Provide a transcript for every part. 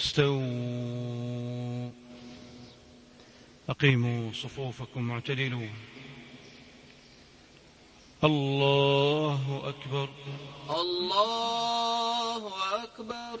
استووا. أقيموا صفوفكم واعتدلوا. الله أكبر. الله أكبر.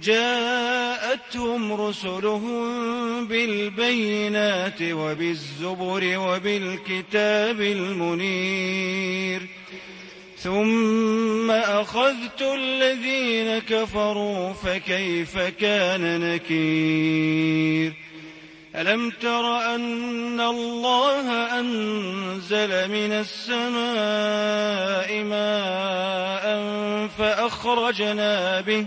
جاءتهم رسلهم بالبينات وبالزبر وبالكتاب المنير. ثم أخذت الذين كفروا فكيف كان نكير؟ ألم تر أن الله أنزل من السماء ماء فأخرجنا به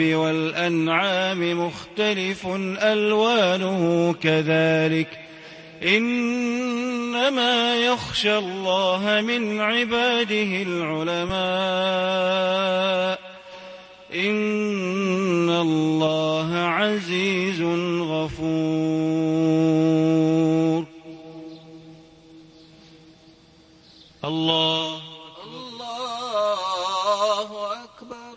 والأنعام مختلف ألوانه كذلك. إنما يخشى الله من عباده العلماء. إن الله عزيز غفور. الله أكبر